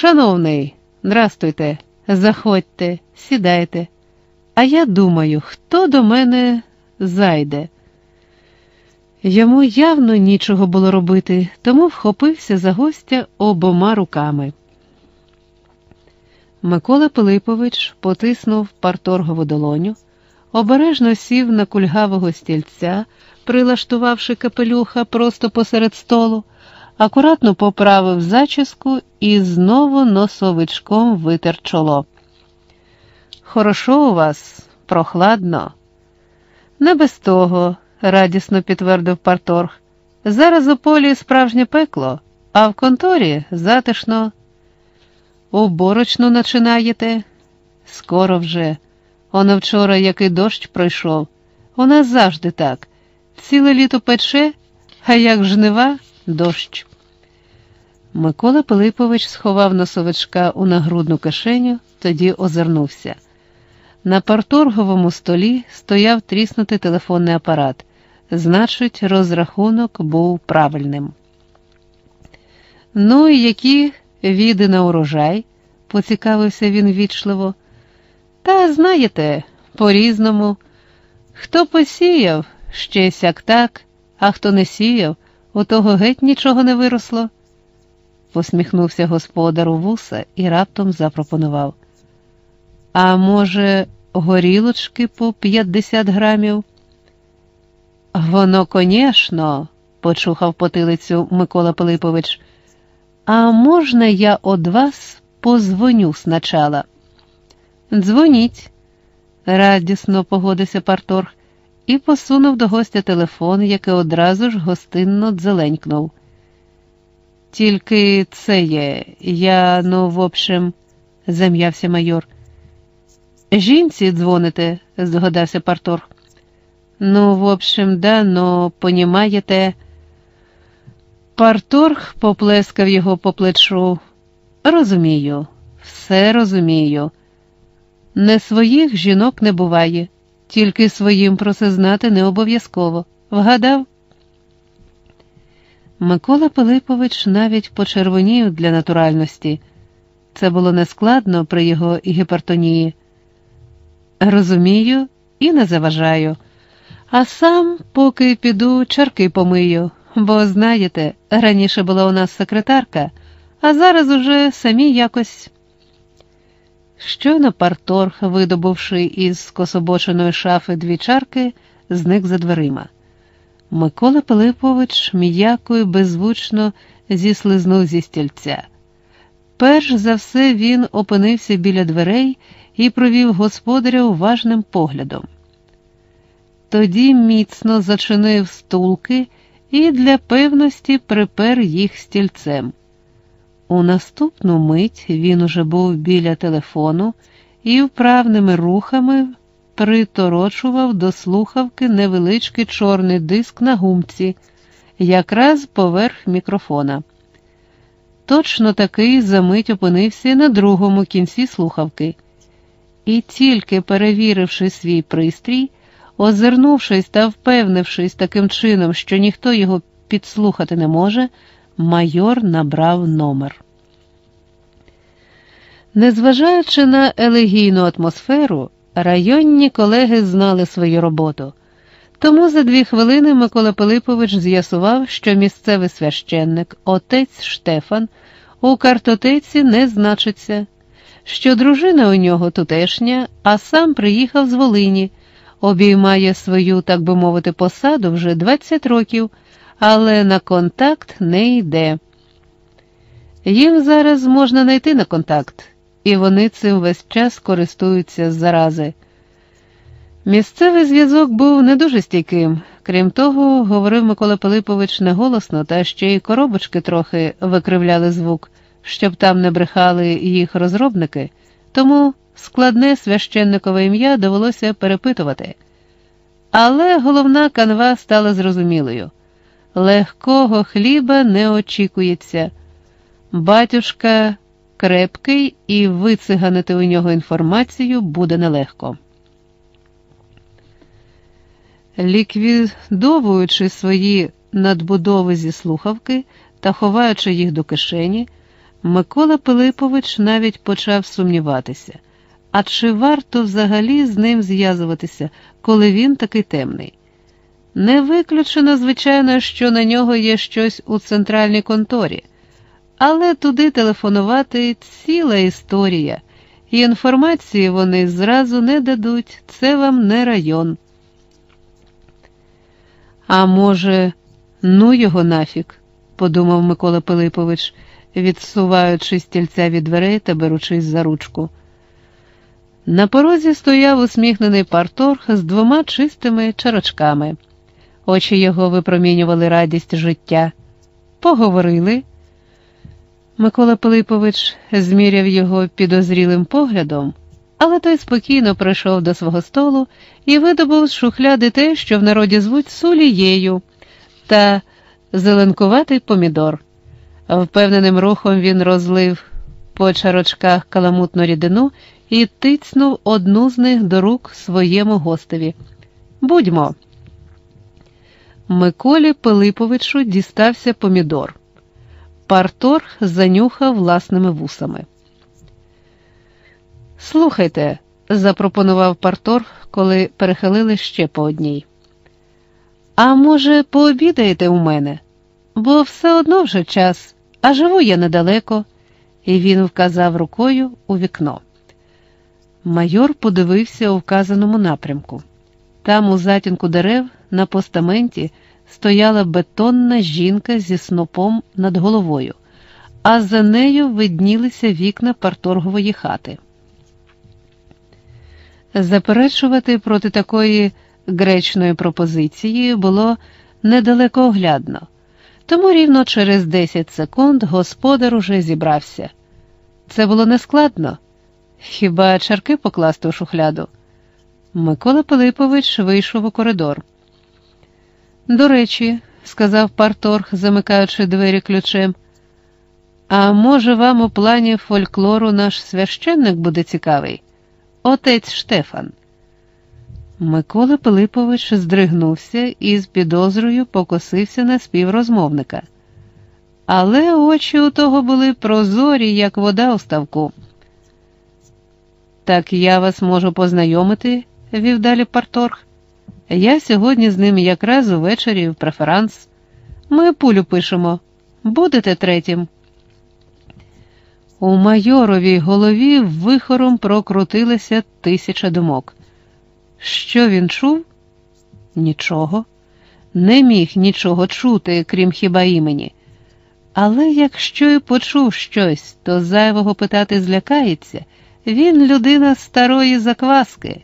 Шановний, здрастуйте, заходьте, сідайте. А я думаю, хто до мене зайде. Йому явно нічого було робити, тому вхопився за гостя обома руками. Микола Пилипович потиснув парторгову долоню, обережно сів на кульгавого стільця, прилаштувавши капелюха просто посеред столу, акуратно поправив зачіску і знову носовичком витер чоло. Хорошо у вас, прохладно. Не без того, радісно підтвердив парторг. Зараз у полі справжнє пекло, а в конторі затишно. Уборочну начинаєте? Скоро вже. Оно вчора, який дощ пройшов. У нас завжди так. Ціле літо пече, а як жнива дощ. Микола Пилипович сховав носовичка у нагрудну кишеню, тоді озирнувся. На парторговому столі стояв тріснутий телефонний апарат, значить, розрахунок був правильним. Ну і які віди на урожай? поцікавився він вічливо. Та знаєте, по-різному. Хто посіяв, ще сяк так, а хто не сіяв, у того геть нічого не виросло. Посміхнувся господар у вуса і раптом запропонував. А може, горілочки по 50 грамів? Воно, конечно, почухав потилицю Микола Пилипович. А можна я од вас позвоню сначала? Дзвоніть, радісно погодився парторг і посунув до гостя телефон, який одразу ж гостинно дзеленькнув. Тільки це є, я, ну, в общем, зам'явся майор. Жінці дзвоните, згадався парторг. Ну, в общем, да, но понімаєте. Парторг поплескав його по плечу. Розумію, все розумію. Не своїх жінок не буває, тільки своїм про це знати не обов'язково. Вгадав? Микола Пилипович навіть почервонів для натуральності. Це було нескладно при його гіпертонії. Розумію і не заважаю. А сам, поки піду, чарки помию, бо, знаєте, раніше була у нас секретарка, а зараз уже самі якось. Щойно парторг, видобувши із кособоченої шафи дві чарки, зник за дверима. Микола Пилипович м'яко і беззвучно зіслизнув зі стільця. Перш за все він опинився біля дверей і провів господаря уважним поглядом. Тоді міцно зачинив стулки і для певності припер їх стільцем. У наступну мить він уже був біля телефону і вправними рухами приторочував до слухавки невеличкий чорний диск на гумці, якраз поверх мікрофона. Точно такий замить опинився на другому кінці слухавки. І тільки перевіривши свій пристрій, озирнувшись та впевнившись таким чином, що ніхто його підслухати не може, майор набрав номер. Незважаючи на елегійну атмосферу, районні колеги знали свою роботу. Тому за дві хвилини Микола Пилипович з'ясував, що місцевий священник, отець Штефан, у картотеці не значиться, що дружина у нього тутешня, а сам приїхав з Волині, обіймає свою, так би мовити, посаду вже 20 років, але на контакт не йде. Їм зараз можна знайти на контакт, і вони цим весь час користуються з зарази. Місцевий зв'язок був не дуже стійким. Крім того, говорив Микола Пилипович неголосно, та ще й коробочки трохи викривляли звук, щоб там не брехали їх розробники, тому складне священникове ім'я довелося перепитувати. Але головна канва стала зрозумілою легкого хліба не очікується. Батюшка крепкий, і вициганити у нього інформацію буде нелегко. Ліквідовуючи свої надбудови зі слухавки та ховаючи їх до кишені, Микола Пилипович навіть почав сумніватися, а чи варто взагалі з ним зв'язуватися, коли він такий темний? Не виключено, звичайно, що на нього є щось у центральній конторі, але туди телефонувати ціла історія, і інформації вони зразу не дадуть, це вам не район. А може, ну його нафіг, подумав Микола Пилипович, відсуваючи стільця від дверей та беручись за ручку. На порозі стояв усміхнений парторг з двома чистими чарочками. Очі його випромінювали радість життя. Поговорили. Микола Пилипович зміряв його підозрілим поглядом, але той спокійно прийшов до свого столу і видобув з шухляди те, що в народі звуть сулією та зеленкуватий помідор. Впевненим рухом він розлив по чарочках каламутну рідину і тицнув одну з них до рук своєму гостеві. Будьмо. Миколі Пилиповичу дістався помідор. Парторг занюхав власними вусами. Слухайте, запропонував Парторг, коли перехилили ще по одній. А може, пообідаєте у мене? Бо все одно вже час, а живу я недалеко, і він вказав рукою у вікно. Майор подивився у вказаному напрямку. Там, у затінку дерев, на постаменті, стояла бетонна жінка зі снопом над головою, а за нею виднілися вікна парторгової хати. Заперечувати проти такої гречної пропозиції було недалеко оглядно, тому рівно через 10 секунд господар уже зібрався. Це було нескладно. Хіба чарки покласти у шухляду? Микола Пилипович вийшов у коридор. До речі, сказав парторг, замикаючи двері ключем, а може, вам у плані фольклору наш священник буде цікавий? Отець Штефан. Микола Пилипович здригнувся і з підозрою покосився на співрозмовника. Але очі у того були прозорі, як вода у ставку. Так я вас можу познайомити, вів далі парторг. Я сьогодні з ним якраз увечері в преферанс. Ми пулю пишемо. Будете третім. У майоровій голові вихором прокрутилася тисяча думок. Що він чув? Нічого. Не міг нічого чути, крім хіба імені. Але якщо й почув щось, то зайвого питати злякається він людина старої закваски.